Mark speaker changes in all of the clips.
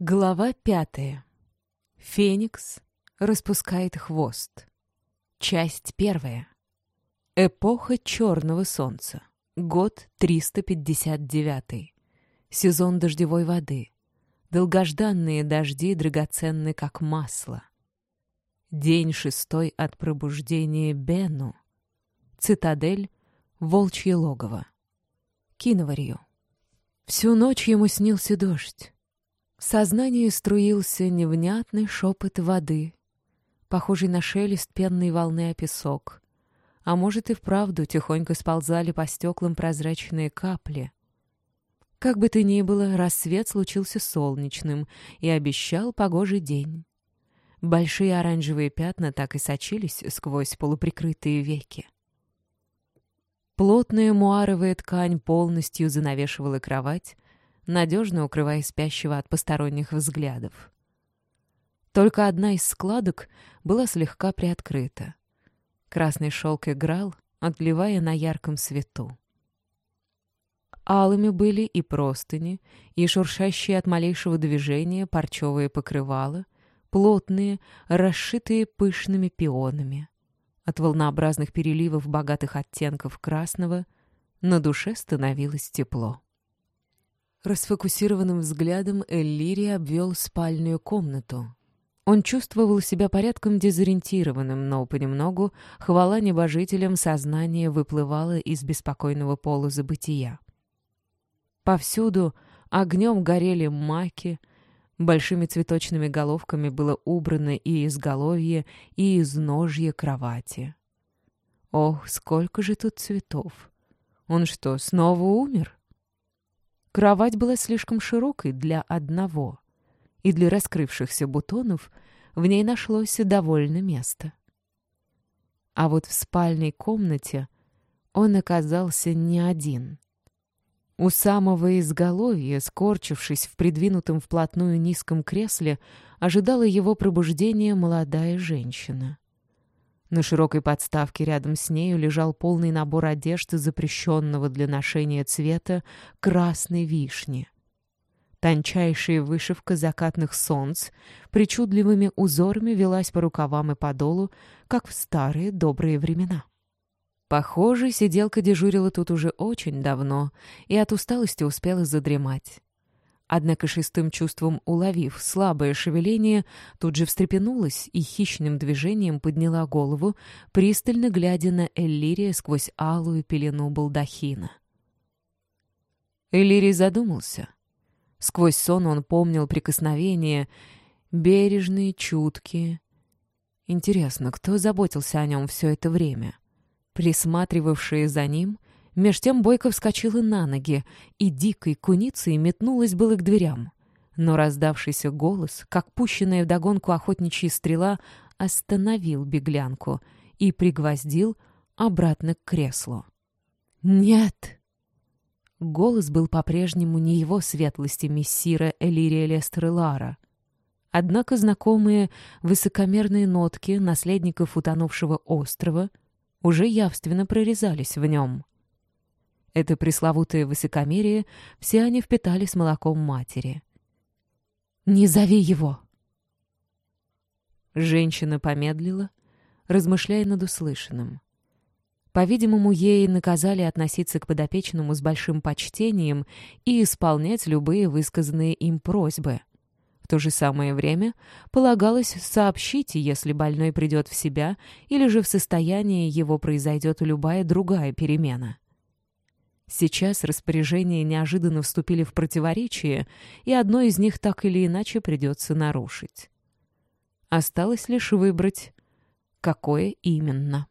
Speaker 1: Глава пятая. Феникс распускает хвост. Часть первая. Эпоха Черного Солнца. Год 359. Сезон дождевой воды. Долгожданные дожди драгоценны, как масло. День шестой от пробуждения Бену. Цитадель, Волчье логово. Киноварью. Всю ночь ему снился дождь. В сознании струился невнятный шепот воды, похожий на шелест пенной волны о песок. А может и вправду тихонько сползали по стеклам прозрачные капли. Как бы то ни было, рассвет случился солнечным и обещал погожий день. Большие оранжевые пятна так и сочились сквозь полуприкрытые веки. Плотная муаровая ткань полностью занавешивала кровать, надежно укрывая спящего от посторонних взглядов. Только одна из складок была слегка приоткрыта. Красный шелк играл, отливая на ярком свету. Алыми были и простыни, и шуршащие от малейшего движения парчевые покрывала, плотные, расшитые пышными пионами. От волнообразных переливов богатых оттенков красного на душе становилось тепло. Расфокусированным взглядом Эллири обвел спальную комнату. Он чувствовал себя порядком дезориентированным, но понемногу хвала небожителям сознания выплывала из беспокойного полузабытия. Повсюду огнем горели маки, Большими цветочными головками было убрано и изголовье, и изножье кровати. Ох, сколько же тут цветов! Он что, снова умер? Кровать была слишком широкой для одного, и для раскрывшихся бутонов в ней нашлось довольно место. А вот в спальной комнате он оказался не один — у самого изголовья, скорчившись в придвинутом вплотную низком кресле, ожидала его пробуждения молодая женщина. На широкой подставке рядом с нею лежал полный набор одежды запрещенного для ношения цвета красной вишни. Тончайшая вышивка закатных солнц причудливыми узорами велась по рукавам и по долу, как в старые добрые времена. Похоже, сиделка дежурила тут уже очень давно и от усталости успела задремать. Однако шестым чувством уловив слабое шевеление, тут же встрепенулась и хищным движением подняла голову, пристально глядя на Эллирия сквозь алую пелену балдахина. Эллирий задумался. Сквозь сон он помнил прикосновения, бережные, чуткие. Интересно, кто заботился о нем все это время? — Присматривавшая за ним, меж тем Бойко вскочила на ноги и дикой куницей метнулась было к дверям. Но раздавшийся голос, как пущенная вдогонку охотничья стрела, остановил беглянку и пригвоздил обратно к креслу. «Нет!» Голос был по-прежнему не его светлости мессира Элирия Лестерелара. Однако знакомые высокомерные нотки наследников утонувшего острова — уже явственно прорезались в нем. Это пресловутое высокомерие все они впитали с молоком матери. «Не зови его!» Женщина помедлила, размышляя над услышанным. По-видимому, ей наказали относиться к подопечному с большим почтением и исполнять любые высказанные им просьбы — в то же самое время полагалось сообщить, если больной придет в себя или же в состоянии его произойдет любая другая перемена. Сейчас распоряжения неожиданно вступили в противоречие, и одно из них так или иначе придется нарушить. Осталось лишь выбрать, какое именно.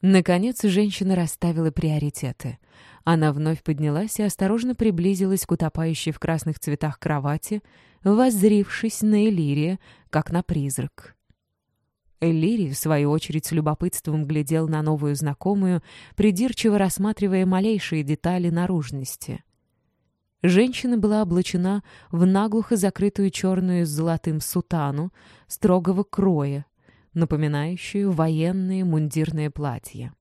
Speaker 1: Наконец женщина расставила приоритеты. Она вновь поднялась и осторожно приблизилась к утопающей в красных цветах кровати, воззрившись на Элирия, как на призрак. Эллирий, в свою очередь, с любопытством глядел на новую знакомую, придирчиво рассматривая малейшие детали наружности. Женщина была облачена в наглухо закрытую черную с золотым сутану строгого кроя, напоминающую военные мундирные платья.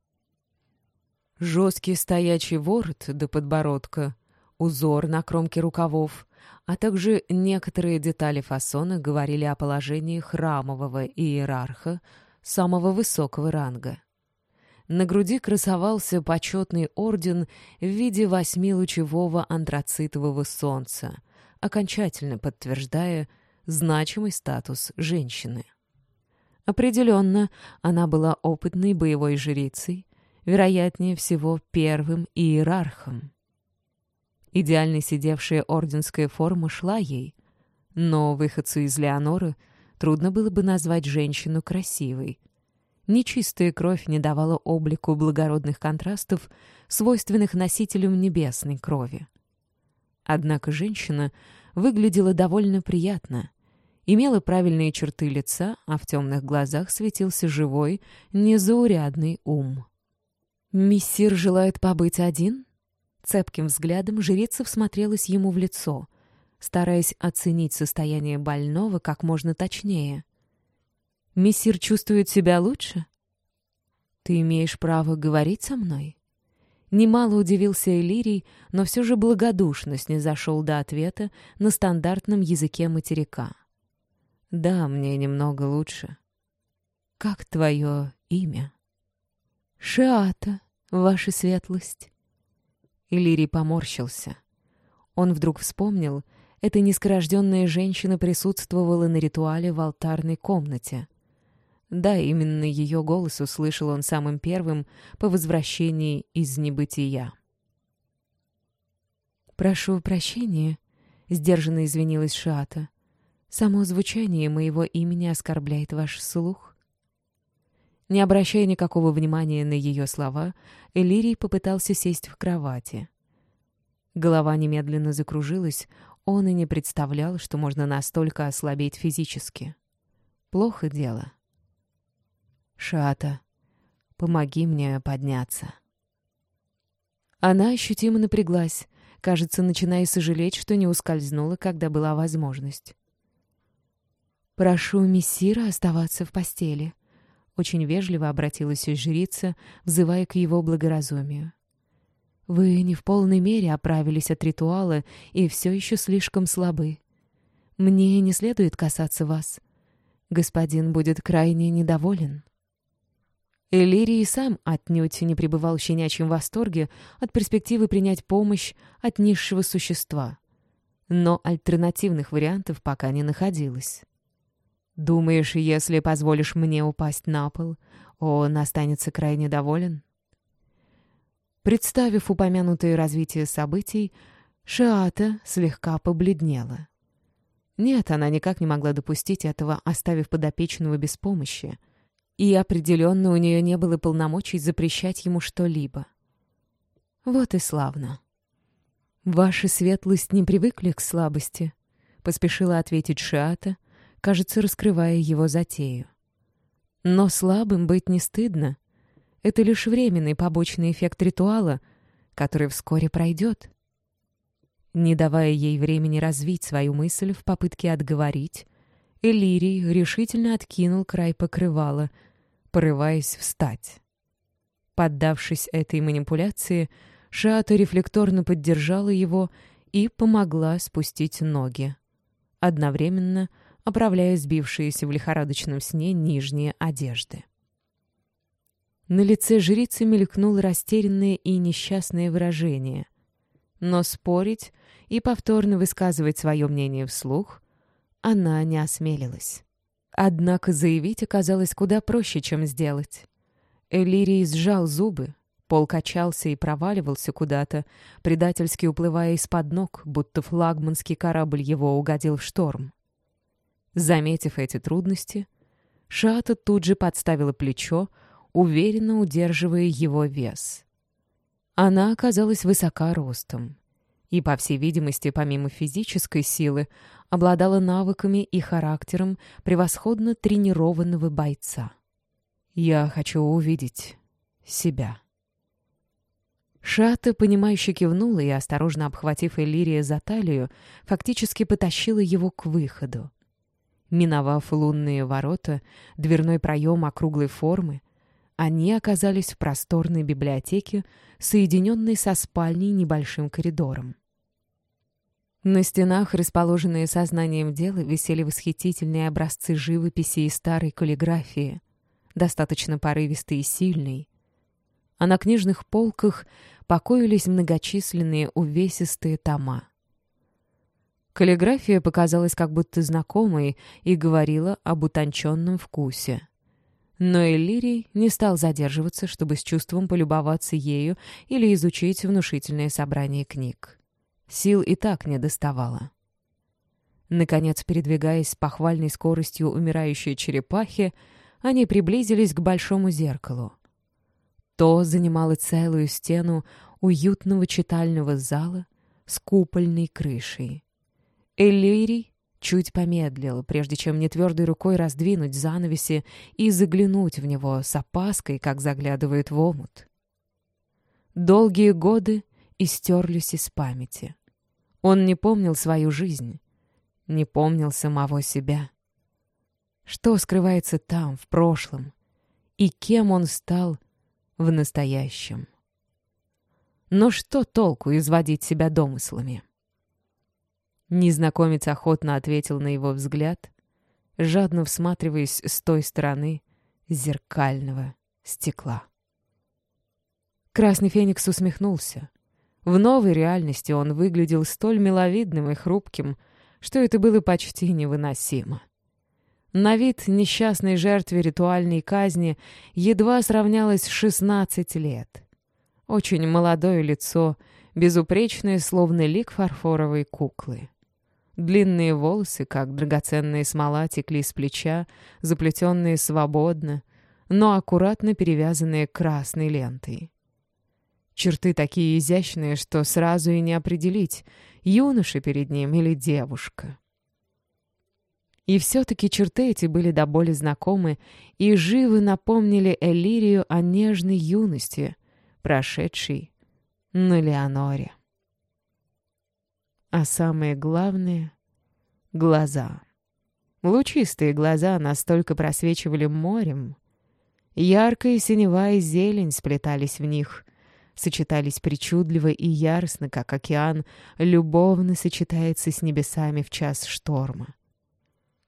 Speaker 1: Жесткий стоячий ворот до подбородка узор на кромке рукавов, а также некоторые детали фасона говорили о положении храмового иерарха самого высокого ранга. На груди красовался почетный орден в виде восьмилучевого антрацитового солнца, окончательно подтверждая значимый статус женщины. Определенно, она была опытной боевой жрицей, вероятнее всего первым иерархом. Идеально сидевшая орденская форма шла ей, но выходцу из Леоноры трудно было бы назвать женщину красивой. Нечистая кровь не давала облику благородных контрастов, свойственных носителям небесной крови. Однако женщина выглядела довольно приятно, имела правильные черты лица, а в темных глазах светился живой, незаурядный ум. «Мессир желает побыть один?» Цепким взглядом жрица всмотрелась ему в лицо, стараясь оценить состояние больного как можно точнее. «Мессир чувствует себя лучше?» «Ты имеешь право говорить со мной?» Немало удивился Элирий, но все же благодушно снизошел до ответа на стандартном языке материка. «Да, мне немного лучше». «Как твое имя?» «Шиата, ваша светлость». Иллирий поморщился. Он вдруг вспомнил, эта нескорожденная женщина присутствовала на ритуале в алтарной комнате. Да, именно ее голос услышал он самым первым по возвращении из небытия. «Прошу прощения», — сдержанно извинилась Шата. «Само звучание моего имени оскорбляет ваш слух». Не обращая никакого внимания на ее слова, Элирий попытался сесть в кровати. Голова немедленно закружилась, он и не представлял, что можно настолько ослабеть физически. Плохо дело. «Шата, помоги мне подняться». Она ощутимо напряглась, кажется, начиная сожалеть, что не ускользнула, когда была возможность. «Прошу мессира оставаться в постели», — очень вежливо обратилась жрица, взывая к его благоразумию. «Вы не в полной мере оправились от ритуала и все еще слишком слабы. Мне не следует касаться вас. Господин будет крайне недоволен». Элирий сам отнюдь не пребывал в щенячьем восторге от перспективы принять помощь от низшего существа. Но альтернативных вариантов пока не находилось. «Думаешь, если позволишь мне упасть на пол, он останется крайне доволен?» Представив упомянутое развитие событий, Шиата слегка побледнела. Нет, она никак не могла допустить этого, оставив подопечного без помощи — и определенно у нее не было полномочий запрещать ему что-либо. Вот и славно. «Ваша светлость не привыкли к слабости», — поспешила ответить Шиата, кажется, раскрывая его затею. «Но слабым быть не стыдно. Это лишь временный побочный эффект ритуала, который вскоре пройдет». Не давая ей времени развить свою мысль в попытке отговорить, Элирий решительно откинул край покрывала, порываясь встать. Поддавшись этой манипуляции, Шата рефлекторно поддержала его и помогла спустить ноги, одновременно оправляя сбившиеся в лихорадочном сне нижние одежды. На лице жрицы мелькнуло растерянное и несчастное выражение. Но спорить и повторно высказывать свое мнение вслух она не осмелилась. Однако заявить оказалось куда проще, чем сделать. Элирий сжал зубы, пол качался и проваливался куда-то, предательски уплывая из-под ног, будто флагманский корабль его угодил в шторм. Заметив эти трудности, Шата тут же подставила плечо, уверенно удерживая его вес. Она оказалась высока ростом и, по всей видимости, помимо физической силы, обладала навыками и характером превосходно тренированного бойца. «Я хочу увидеть себя». Шата, понимающе кивнула и, осторожно обхватив Элирия за талию, фактически потащила его к выходу. Миновав лунные ворота, дверной проем округлой формы, они оказались в просторной библиотеке, соединенной со спальней небольшим коридором. На стенах, расположенные сознанием дела, висели восхитительные образцы живописи и старой каллиграфии, достаточно порывистые и сильные. А на книжных полках покоились многочисленные увесистые тома. Каллиграфия показалась как будто знакомой и говорила об утонченном вкусе. Но Эллирий не стал задерживаться, чтобы с чувством полюбоваться ею или изучить внушительное собрание книг. Сил и так не доставало. Наконец, передвигаясь с похвальной скоростью умирающей черепахи, они приблизились к большому зеркалу. То занимало целую стену уютного читального зала с купольной крышей. Эллирий чуть помедлил, прежде чем нетвердой рукой раздвинуть занавеси и заглянуть в него с опаской, как заглядывает в омут. Долгие годы истерлись из памяти. Он не помнил свою жизнь, не помнил самого себя. Что скрывается там, в прошлом, и кем он стал в настоящем? Но что толку изводить себя домыслами? Незнакомец охотно ответил на его взгляд, жадно всматриваясь с той стороны зеркального стекла. Красный Феникс усмехнулся. В новой реальности он выглядел столь миловидным и хрупким, что это было почти невыносимо. На вид несчастной жертве ритуальной казни едва сравнялось 16 лет. Очень молодое лицо, безупречное, словно лик фарфоровой куклы. Длинные волосы, как драгоценная смола, текли с плеча, заплетенные свободно, но аккуратно перевязанные красной лентой. Черты такие изящные, что сразу и не определить, юноша перед ним или девушка. И все-таки черты эти были до боли знакомы и живо напомнили Элирию о нежной юности, прошедшей на Леоноре. А самое главное — глаза. Лучистые глаза настолько просвечивали морем. Яркая синева и зелень сплетались в них — сочетались причудливо и яростно, как океан любовно сочетается с небесами в час шторма.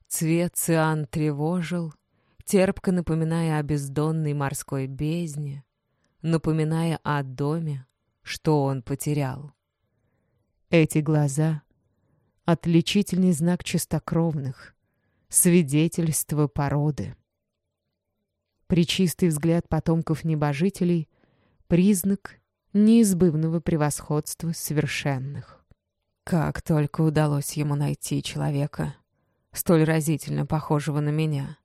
Speaker 1: Цвет циан тревожил, терпко напоминая о бездонной морской бездне, напоминая о доме, что он потерял. Эти глаза — отличительный знак чистокровных, свидетельство породы. Причистый взгляд потомков небожителей признак неизбывного превосходства совершенных. Как только удалось ему найти человека, столь разительно похожего на меня.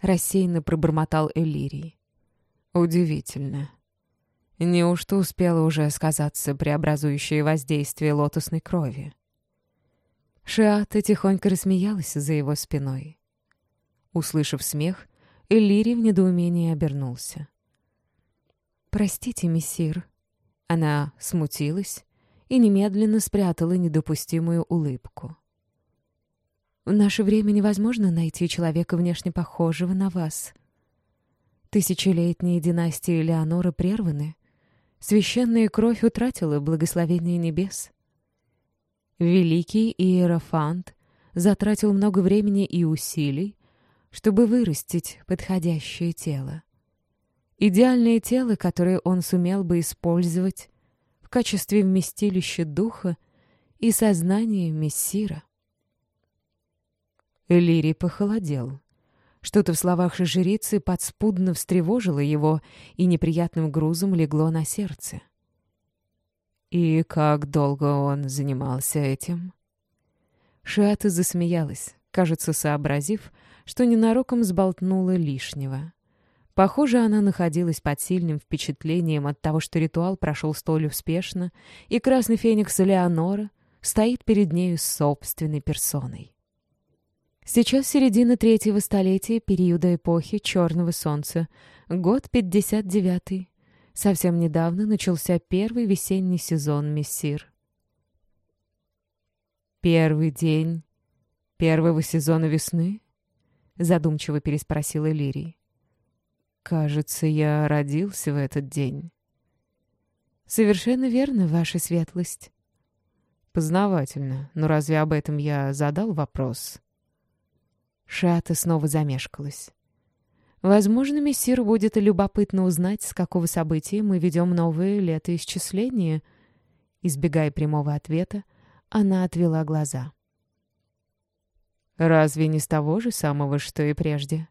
Speaker 1: Рассеянно пробормотал Элирий. Удивительно. Неужто успело уже сказаться преобразующее воздействие лотосной крови? Шиата тихонько рассмеялась за его спиной. Услышав смех, Элирий в недоумении обернулся. «Простите, мессир». Она смутилась и немедленно спрятала недопустимую улыбку. «В наше время невозможно найти человека внешне похожего на вас. Тысячелетние династии Леонора прерваны. Священная кровь утратила благословение небес. Великий Иерофант затратил много времени и усилий, чтобы вырастить подходящее тело. Идеальное тело, которое он сумел бы использовать в качестве вместилища духа и сознания мессира. Лири похолодел. Что-то в словах жрицы подспудно встревожило его и неприятным грузом легло на сердце. И как долго он занимался этим? Шиата засмеялась, кажется, сообразив, что ненароком сболтнула лишнего. Похоже, она находилась под сильным впечатлением от того, что ритуал прошел столь успешно, и красный феникс Леонора стоит перед нею собственной персоной. Сейчас середина третьего столетия периода эпохи Черного Солнца, год 59-й. Совсем недавно начался первый весенний сезон Мессир. «Первый день первого сезона весны?» — задумчиво переспросила Лирий. Кажется, я родился в этот день. Совершенно верно, ваша светлость. Познавательно, но разве об этом я задал вопрос? Шата снова замешкалась. Возможно, мессир будет любопытно узнать, с какого события мы ведем новое летоисчисление. Избегая прямого ответа, она отвела глаза. «Разве не с того же самого, что и прежде?»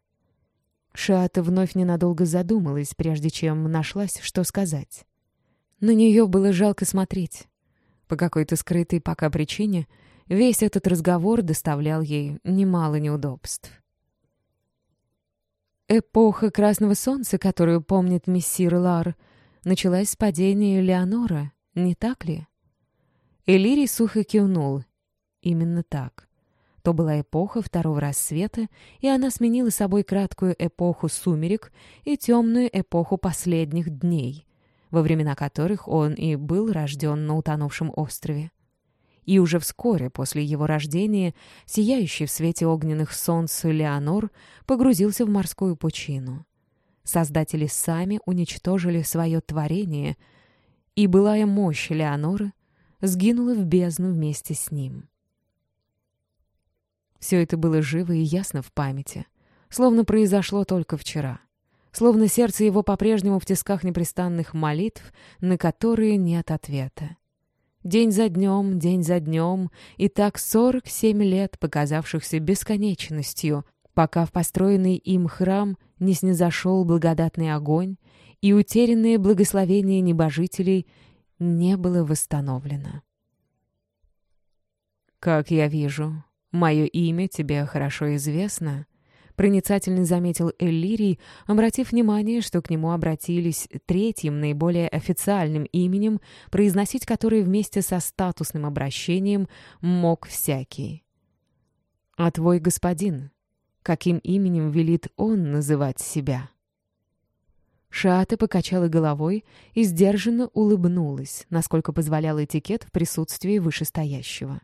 Speaker 1: Шата вновь ненадолго задумалась, прежде чем нашлась, что сказать. На нее было жалко смотреть. По какой-то скрытой пока причине весь этот разговор доставлял ей немало неудобств. Эпоха Красного Солнца, которую помнит мессир Лар, началась с падения Леонора, не так ли? Элирий сухо кивнул. Именно так. То была эпоха второго рассвета, и она сменила собой краткую эпоху сумерек и темную эпоху последних дней, во времена которых он и был рожден на утонувшем острове. И уже вскоре после его рождения сияющий в свете огненных солнц Леонор погрузился в морскую пучину. Создатели сами уничтожили свое творение, и былая мощь Леонора сгинула в бездну вместе с ним. Все это было живо и ясно в памяти, словно произошло только вчера. Словно сердце его по-прежнему в тисках непрестанных молитв, на которые нет ответа. День за днем, день за днем, и так сорок семь лет, показавшихся бесконечностью, пока в построенный им храм не снизошел благодатный огонь, и утерянное благословение небожителей не было восстановлено. «Как я вижу, «Мое имя тебе хорошо известно», — проницательно заметил Эллирий, обратив внимание, что к нему обратились третьим, наиболее официальным именем, произносить которое вместе со статусным обращением мог всякий. «А твой господин, каким именем велит он называть себя?» Шата покачала головой и сдержанно улыбнулась, насколько позволял этикет в присутствии вышестоящего.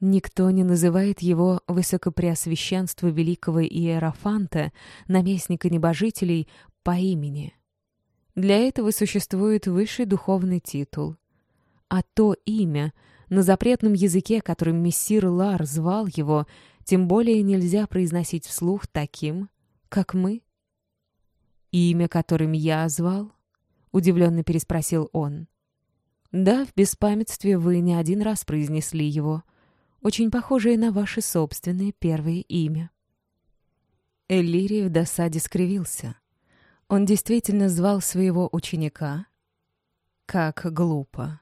Speaker 1: Никто не называет его высокопреосвященство великого Иерофанта, наместника небожителей, по имени. Для этого существует высший духовный титул. А то имя, на запретном языке, которым мессир Лар звал его, тем более нельзя произносить вслух таким, как мы. «Имя, которым я звал?» — удивленно переспросил он. «Да, в беспамятстве вы не один раз произнесли его», очень похожее на ваше собственное первое имя». Эллирий в досаде скривился. Он действительно звал своего ученика? Как глупо.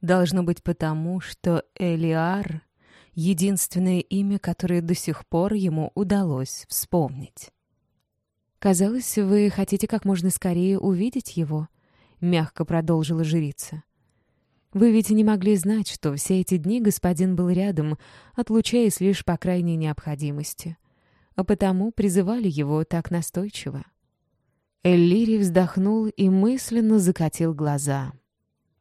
Speaker 1: Должно быть потому, что Элиар — единственное имя, которое до сих пор ему удалось вспомнить. «Казалось, вы хотите как можно скорее увидеть его», — мягко продолжила жрица. Вы ведь не могли знать, что все эти дни господин был рядом, отлучаясь лишь по крайней необходимости. А потому призывали его так настойчиво. Эллири вздохнул и мысленно закатил глаза.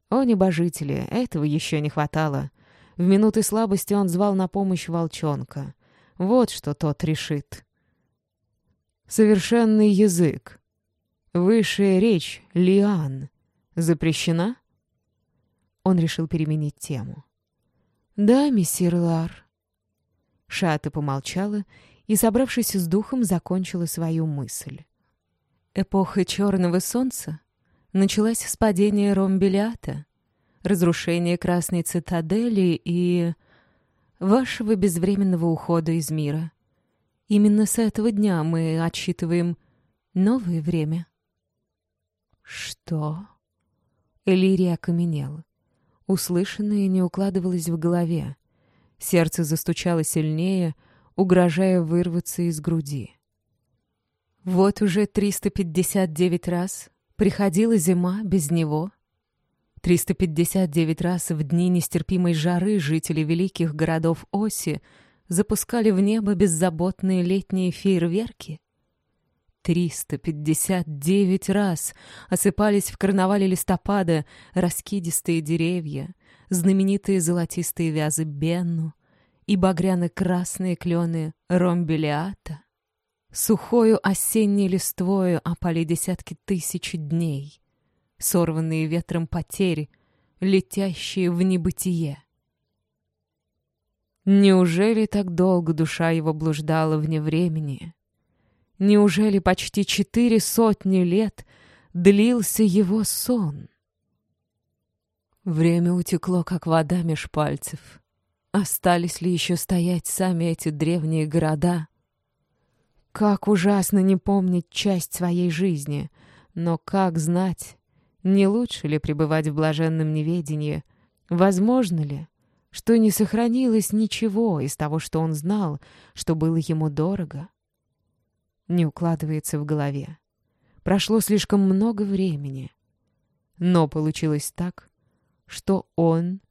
Speaker 1: О, небожители, этого еще не хватало. В минуты слабости он звал на помощь волчонка. Вот что тот решит. Совершенный язык. Высшая речь, лиан. Запрещена? Он решил переменить тему. «Да, мессир Лар». Шата помолчала и, собравшись с духом, закончила свою мысль. Эпоха Черного Солнца началась с падения Ромбелиата, разрушения Красной Цитадели и вашего безвременного ухода из мира. Именно с этого дня мы отсчитываем новое время. Что? Элирия окаменела. Услышанное не укладывалось в голове. Сердце застучало сильнее, угрожая вырваться из груди. Вот уже 359 раз приходила зима без него. 359 раз в дни нестерпимой жары жители великих городов Оси запускали в небо беззаботные летние фейерверки. 359 раз осыпались в карнавале листопада раскидистые деревья, знаменитые золотистые вязы Бенну и багряно-красные клены ромбелиата. Сухою осенней листвою опали десятки тысяч дней. Сорванные ветром потери летящие в небытие. Неужели так долго душа его блуждала вне времени? Неужели почти четыре сотни лет длился его сон? Время утекло, как вода меж пальцев. Остались ли еще стоять сами эти древние города? Как ужасно не помнить часть своей жизни, но как знать, не лучше ли пребывать в блаженном неведении? Возможно ли, что не сохранилось ничего из того, что он знал, что было ему дорого? Не укладывается в голове. Прошло слишком много времени. Но получилось так, что он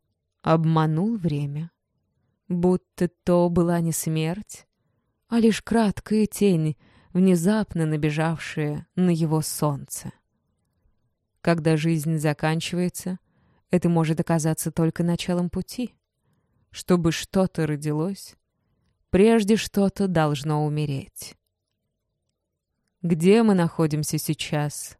Speaker 1: обманул время. Будто то была не смерть, а лишь краткая тень, внезапно набежавшая на его солнце. Когда жизнь заканчивается, это может оказаться только началом пути. Чтобы что-то родилось, прежде что-то должно умереть. Где мы находимся сейчас?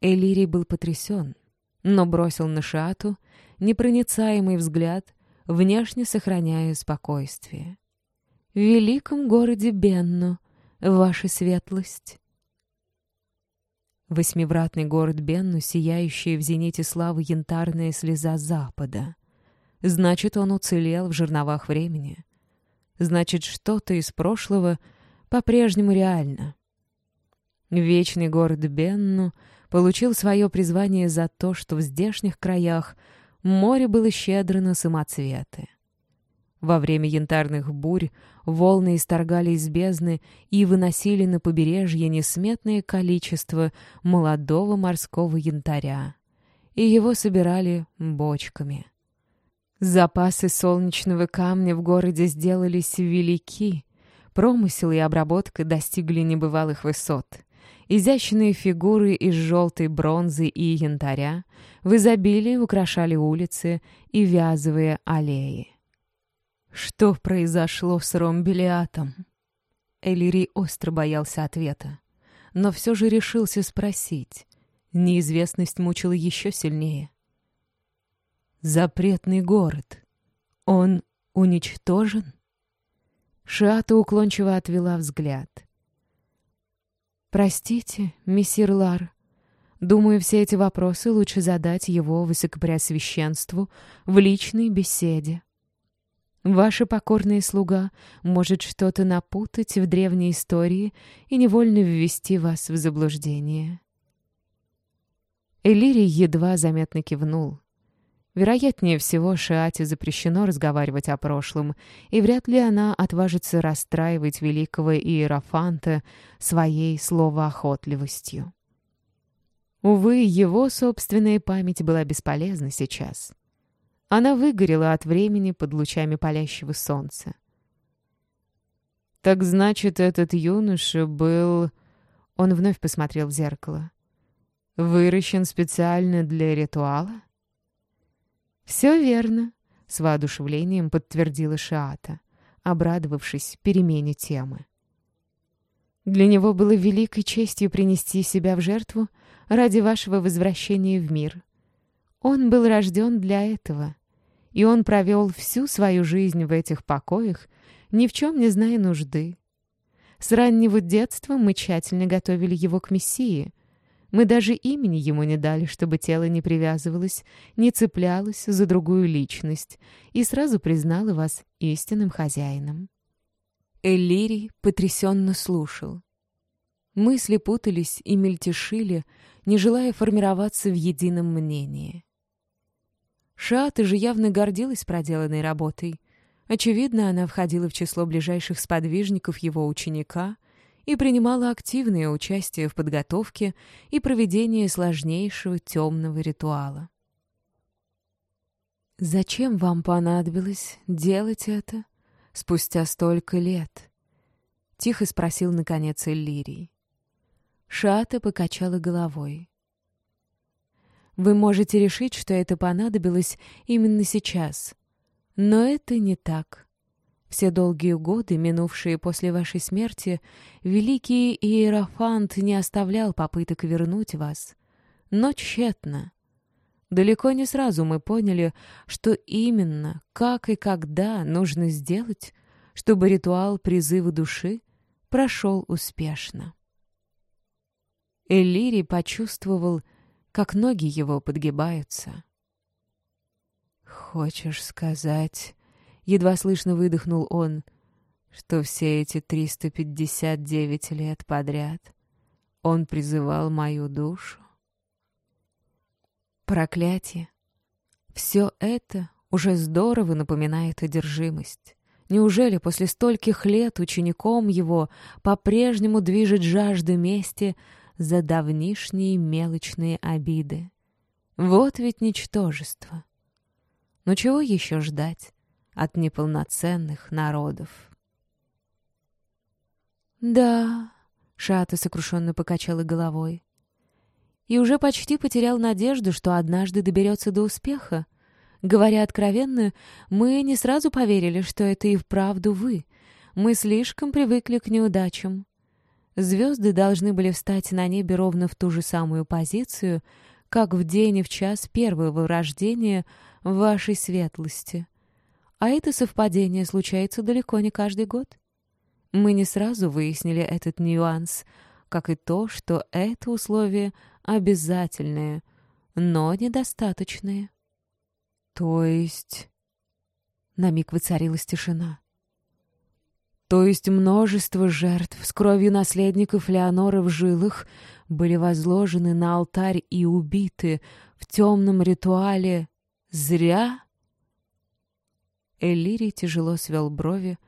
Speaker 1: Элирий был потрясен но бросил на Шиату непроницаемый взгляд, внешне сохраняя спокойствие. «В великом городе Бенну, ваша светлость!» Восьмивратный город Бенну, сияющая в зените славы янтарная слеза Запада. Значит, он уцелел в жерновах времени. Значит, что-то из прошлого по-прежнему реально. Вечный город Бенну — получил свое призвание за то, что в здешних краях море было щедро на самоцветы. Во время янтарных бурь волны исторгали из бездны и выносили на побережье несметное количество молодого морского янтаря, и его собирали бочками. Запасы солнечного камня в городе сделались велики, промысел и обработка достигли небывалых высот — Изящные фигуры из желтой бронзы и янтаря в изобилии украшали улицы и вязовые аллеи. Что произошло с Ромбелиатом? Элирий остро боялся ответа, но все же решился спросить. Неизвестность мучила еще сильнее. «Запретный город. Он уничтожен?» Шиата уклончиво отвела взгляд. «Простите, мессир Лар. Думаю, все эти вопросы лучше задать его высокопреосвященству в личной беседе. Ваша покорная слуга может что-то напутать в древней истории и невольно ввести вас в заблуждение». Элирий едва заметно кивнул. Вероятнее всего, Шиате запрещено разговаривать о прошлом, и вряд ли она отважится расстраивать великого Иерофанта своей словоохотливостью. Увы, его собственная память была бесполезна сейчас. Она выгорела от времени под лучами палящего солнца. «Так значит, этот юноша был...» Он вновь посмотрел в зеркало. «Выращен специально для ритуала?» «Все верно», — с воодушевлением подтвердила Шиата, обрадовавшись перемене темы. «Для него было великой честью принести себя в жертву ради вашего возвращения в мир. Он был рожден для этого, и он провел всю свою жизнь в этих покоях, ни в чем не зная нужды. С раннего детства мы тщательно готовили его к Мессии, мы даже имени ему не дали, чтобы тело не привязывалось, не цеплялось за другую личность, и сразу признала вас истинным хозяином. Эллирий потрясенно слушал. Мысли путались и мельтешили, не желая формироваться в едином мнении. Шата же явно гордилась проделанной работой. Очевидно, она входила в число ближайших сподвижников его ученика — и принимала активное участие в подготовке и проведении сложнейшего темного ритуала. «Зачем вам понадобилось делать это спустя столько лет?» — тихо спросил, наконец, Иллирий. Шата покачала головой. «Вы можете решить, что это понадобилось именно сейчас, но это не так. Все долгие годы, минувшие после вашей смерти, великий Иерофант не оставлял попыток вернуть вас. Но тщетно. Далеко не сразу мы поняли, что именно, как и когда нужно сделать, чтобы ритуал призыва души прошел успешно. Эллирий почувствовал, как ноги его подгибаются. «Хочешь сказать...» — едва слышно выдохнул он, что все эти 359 лет подряд он призывал мою душу? Проклятие! Все это уже здорово напоминает одержимость. Неужели после стольких лет учеником его по-прежнему движет жажда мести за давнишние мелочные обиды? Вот ведь ничтожество. Но чего еще ждать от неполноценных народов? «Да», — Шата сокрушенно покачала головой, и уже почти потерял надежду, что однажды доберется до успеха. Говоря откровенно, мы не сразу поверили, что это и вправду вы. Мы слишком привыкли к неудачам. Звезды должны были встать на небе ровно в ту же самую позицию, как в день и в час первого рождения вашей светлости. А это совпадение случается далеко не каждый год. Мы не сразу выяснили этот нюанс, как и то, что это условие обязательные, но недостаточные. То есть... На миг воцарилась тишина. То есть множество жертв с кровью наследников Леоноры в жилах были возложены на алтарь и убиты в темном ритуале зря? Эллирий тяжело свел брови,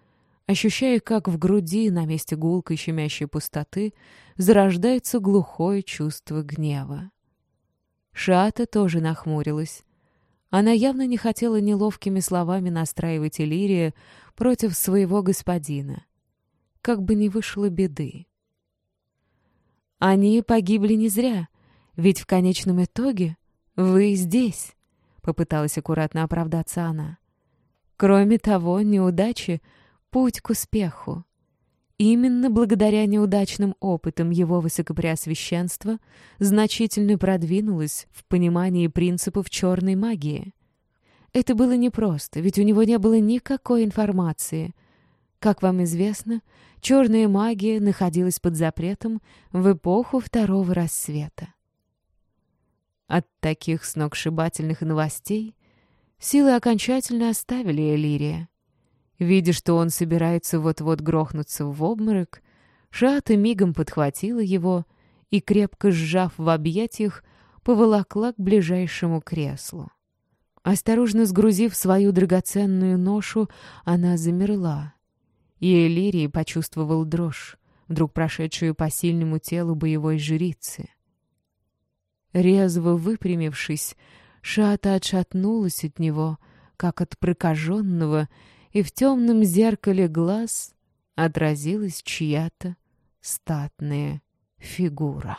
Speaker 1: ощущая, как в груди на месте гулкой щемящей пустоты зарождается глухое чувство гнева. Шата тоже нахмурилась. Она явно не хотела неловкими словами настраивать Элирия против своего господина. Как бы ни вышло беды. «Они погибли не зря, ведь в конечном итоге вы здесь», — попыталась аккуратно оправдаться она. «Кроме того, неудачи — путь к успеху. Именно благодаря неудачным опытам его высокопреосвященства значительно продвинулось в понимании принципов черной магии. Это было непросто, ведь у него не было никакой информации. Как вам известно, черная магия находилась под запретом в эпоху Второго Рассвета. От таких сногсшибательных новостей силы окончательно оставили Элирия. Видя, что он собирается вот-вот грохнуться в обморок, Шата мигом подхватила его и, крепко сжав в объятиях, поволокла к ближайшему креслу. Осторожно сгрузив свою драгоценную ношу, она замерла. И Элирий почувствовал дрожь, вдруг прошедшую по сильному телу боевой жрицы. Резво выпрямившись, Шата отшатнулась от него, как от прокаженного, и в темном зеркале глаз отразилась чья-то статная фигура.